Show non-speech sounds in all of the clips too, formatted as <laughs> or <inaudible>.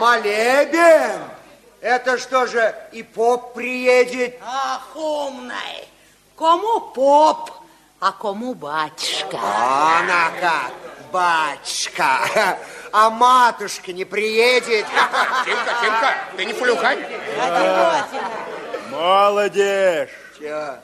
молебен? Это что же, и поп приедет? Ах, умный. Кому поп, а кому батюшка? Она как, батюшка. А матушка не приедет? Тимка, Тимка, ты не фулюхань. Молодежь. Чё?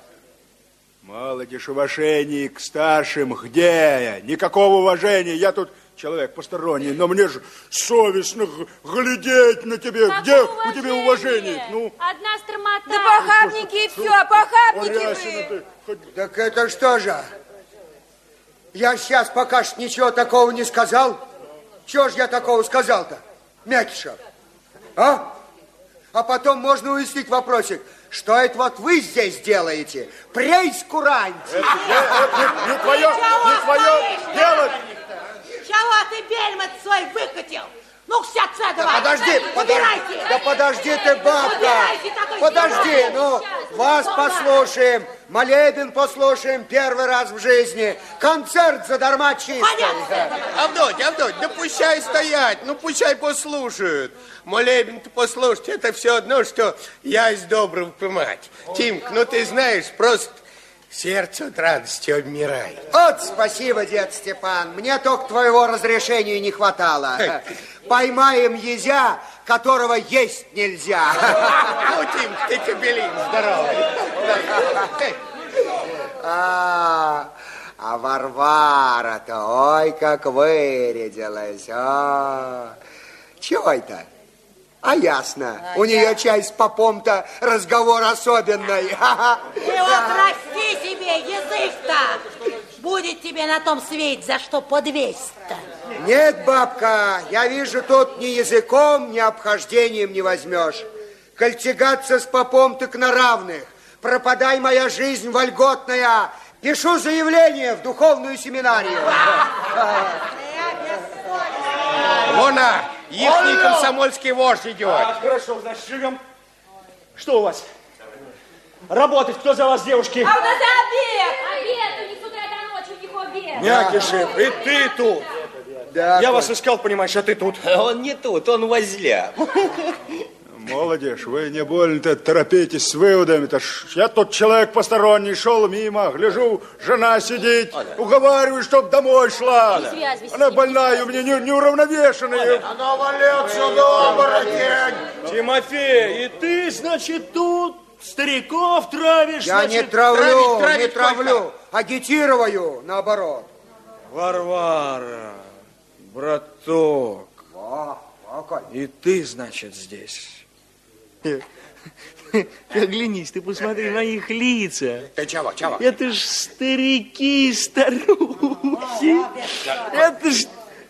Молодежь, уважение к старшим. Где я? Никакого уважения. Я тут человек посторонний, но мне же совестно глядеть на тебя. Какое Где у тебя уважение? Ну, Одна стромота. Да похабники и все, похабники вы. ты. Так это что же? Я сейчас пока что ничего такого не сказал. Чего ж я такого сказал-то, Мякишев? А? А потом можно уяснить вопросик. Что это вот вы здесь делаете? Прейскуранте. Не, не твое, не твое дело. Чего ты бельмот свой выкатил? Ну, все отца Да давай. подожди, подожди, да подожди ты, бабка. Убирайте такой Подожди, ну, вас послушаем, молебен послушаем первый раз в жизни. Концерт задарма чистый. Авдоть, Авдоть, да пущай стоять, ну пущай послушают. Молебен-то послушать, это все одно, что я из доброго мать. Тимк, ну ты знаешь, просто сердце от радости обмирает. Вот спасибо, дед Степан. Мне только твоего разрешения не хватало. Поймаем езя, которого есть нельзя. Тимк, ты кабелин здоровый. А, а Варвара-то, ой, как вырядилась. А. Чего это? А ясно. У нее чай с попом-то разговор особенный. <laughs> Ты отрасти себе язык-то. Будет тебе на том свете за что подвесить-то. Нет, бабка, я вижу, тут ни языком, ни обхождением не возьмешь. Кольтягаться с попом так на равных. Пропадай моя жизнь вольготная. Пишу заявление в духовную семинарию. Вон, а, ихний комсомольский вождь идет. А, хорошо, значит, живем. Что у вас? Работать, кто за вас, девушки? А у нас обед. Обед, у них с утра до ночи, у них обед. Мякишев, и ты тут. Да, Я вас искал, понимаешь, а ты тут. Он не тут, он возля. Молодежь, вы не больно-то торопитесь с выводами. -то. ж Я тут человек посторонний, шел мимо, гляжу, жена сидит, уговариваю, чтоб домой шла. Вести, Она больная, у меня не, неуравновешенная. Она валет сюда, оборотень. Тимофей, и ты, значит, тут стариков травишь, Я значит... не травлю, травить, травить не травлю, агитирую, наоборот. Варвара, браток, О, о, Коль. и ты, значит, здесь. <laughs> Оглянись, ты посмотри на их лица. Ты чего, чего? Это ж старики старухи. Это ж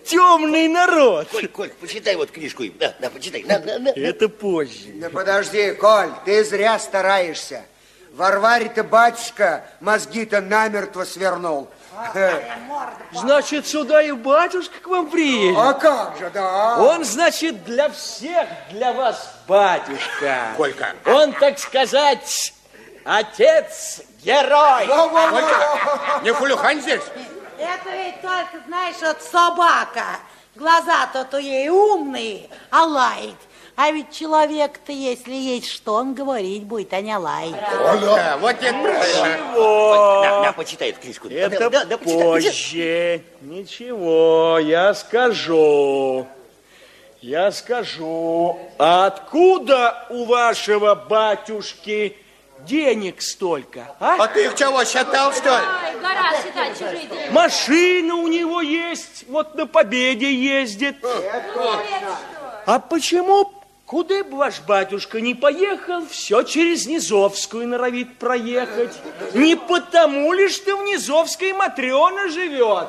темный народ. Коль, Коль, почитай вот книжку. им. Да, да, почитай. Да, да, да. Это позже. Да подожди, Коль, ты зря стараешься. Варваре-то батюшка мозги-то намертво свернул. <laughs> Значит, сюда и батюшка к вам приедет. А как же, да? Он, значит, для всех, для вас батюшка. Колька. Он, так сказать, отец-герой. Колька, не фулюхань здесь. Это ведь только, знаешь, вот собака. Глаза-то у ей умные, а лает. А ведь человек-то, если есть что, он говорить будет, а не лаять. Колька, вот это правильно. Коль, на, на, почитай эту книжку. Это да, да, позже. Ничего, я скажу. Я скажу. Откуда у вашего батюшки денег столько, а? А ты их чего, считал, что ли? Гора считать чужие деньги. Машина у него есть, вот на победе ездит. А почему, куда бы ваш батюшка не поехал, все через Низовскую норовит проехать? Не потому ли, что в Низовской Матрена живет?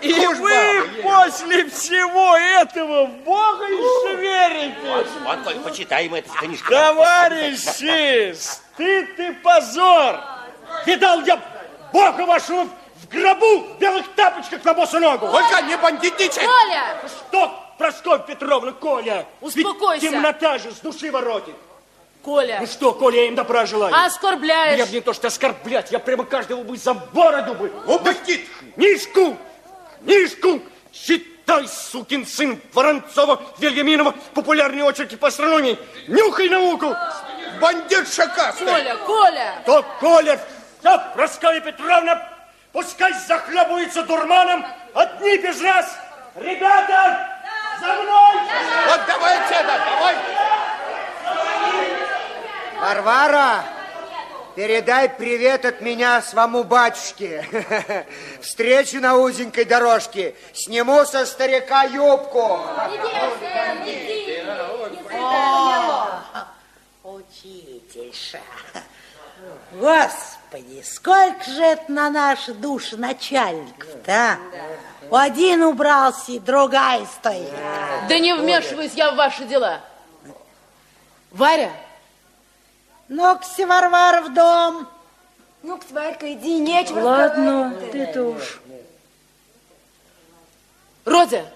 И вы после всего этого в Бога еще верите? Вот, Коль, почитай мы эту книжку. Товарищи, стыд и позор! Видал я Бога вашего в гробу в белых тапочках на босу ногу! Колька, не бандитничай. Коля! Что, Прасковья Петровна, Коля? Успокойся. Ведь темнота же с души воротит. Коля, Ну что, Коля, я им добра желаю. оскорбляешь. Я бы не то что оскорблять, я прямо каждого бы за бороду бы. О, бандит. Книжку! Книжку! Считай, сукин сын Воронцова, Вильяминова, популярные очерки по астрономии. Нюхай науку. Бандит шакастый. Коля, Коля! То Коля, то Прасковья Петровна, пускай захлебывается дурманом, одни без нас. Ребята, за мной! Вот давайте, да, давай. Варвара, передай привет от меня своему батюшке. <laughs> Встречу на узенькой дорожке. Сниму со старика юбку. Учительша. Господи, сколько же это на наши души начальников-то, а? Один убрался, другая стоит. Да не вмешиваюсь я в ваши дела. Варя, Ну-ка, Варвара, в дом. Ну-ка, Варька, иди, нечего ладно, ты-то уж. Родя,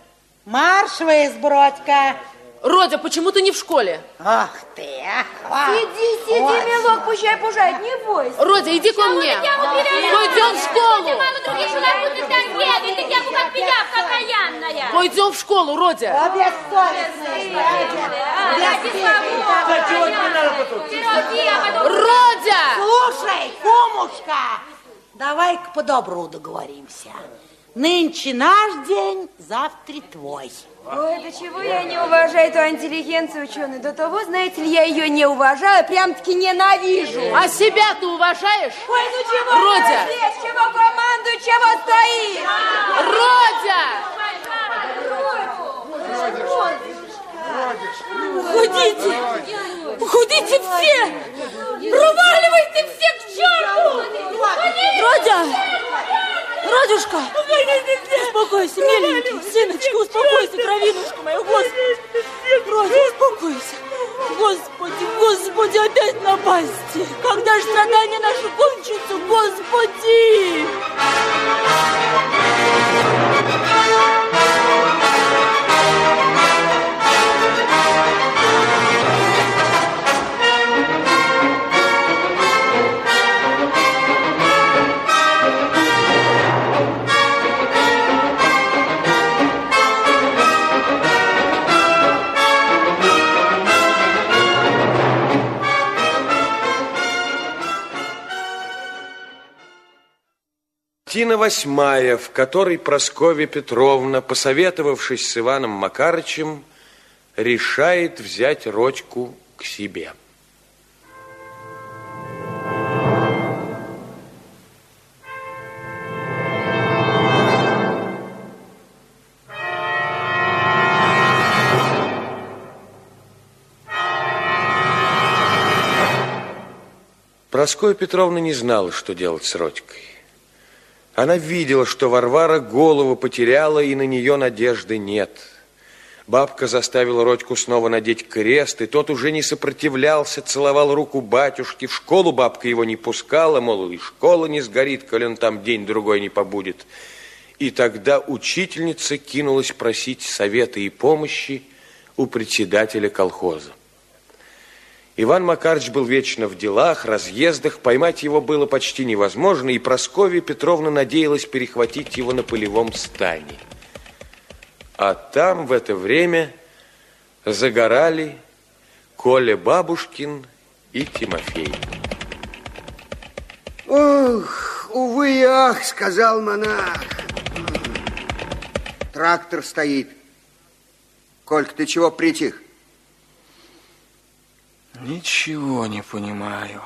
Марш вы, сбродька. Родя, почему ты не в школе? Ах ты, а. хватит. Сиди, сиди, Вот. милок, пущай пужает, не бойся. Родя, иди ко мне. Пойдем в школу. Пойдем в школу, Родя. Бессовестный. Родя! Слушай, кумушка, давай-ка по-добру договоримся. Нынче наш день, завтра твой. Ой, до чего я не уважаю эту интеллигенцию ученую. До того, знаете ли, я ее не уважаю, прям-таки ненавижу. А себя ты уважаешь? Ой, ну чего Родя! здесь, чего команду, чего стоит? Родя! Уходите! Уходите все! Проваливайте все к черту! Родя! Родюшка! Успокойся, миленький, сыночка, успокойся, кровинушка моя, господи! Родя, успокойся! Господи, Господи, опять напасти! Когда же страдания наши кончатся, Господи! Картина восьмая, в которой Прасковья Петровна, посоветовавшись с Иваном Макарычем, решает взять Родьку к себе. Прасковья Петровна не знала, что делать с Родькой. Она видела, что Варвара голову потеряла, и на нее надежды нет. Бабка заставила Родьку снова надеть крест, и тот уже не сопротивлялся, целовал руку батюшки. В школу бабка его не пускала, мол, и школа не сгорит, коли он там день-другой не побудет. И тогда учительница кинулась просить совета и помощи у председателя колхоза. Иван Макарович был вечно в делах, разъездах, поймать его было почти невозможно, и Прасковья Петровна надеялась перехватить его на полевом стане. А там в это время загорали Коля Бабушкин и Тимофей. Ох, увы и ах, сказал монах. Трактор стоит. Колька, ты чего притих? Ничего не понимаю.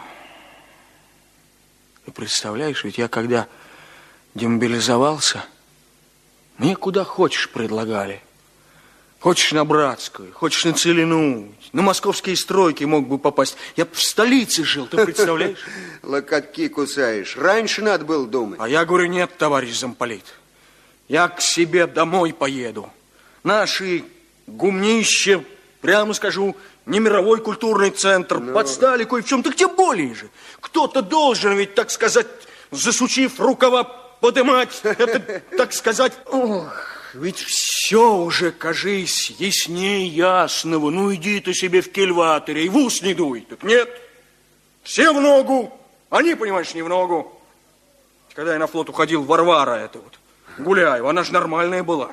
Ты представляешь, ведь я когда демобилизовался, мне куда хочешь предлагали. Хочешь на Братскую, хочешь на Целину, на московские стройки мог бы попасть. Я в столице жил, ты представляешь? <laughs> Локотки кусаешь. Раньше надо было думать. А я говорю, нет, товарищ замполит. Я к себе домой поеду. Наши гумнища, прямо скажу, не мировой культурный центр, подстали кое в чем. Так тем более же. Кто-то должен ведь, так сказать, засучив рукава, подымать, это, <laughs> так сказать... Ох, ведь все уже, кажись, яснее ясного. Ну, иди ты себе в кельваторе и в ус не дуй. Так нет, все в ногу, они, понимаешь, не в ногу. Когда я на флот уходил, Варвара это вот, Гуляева, она же нормальная была.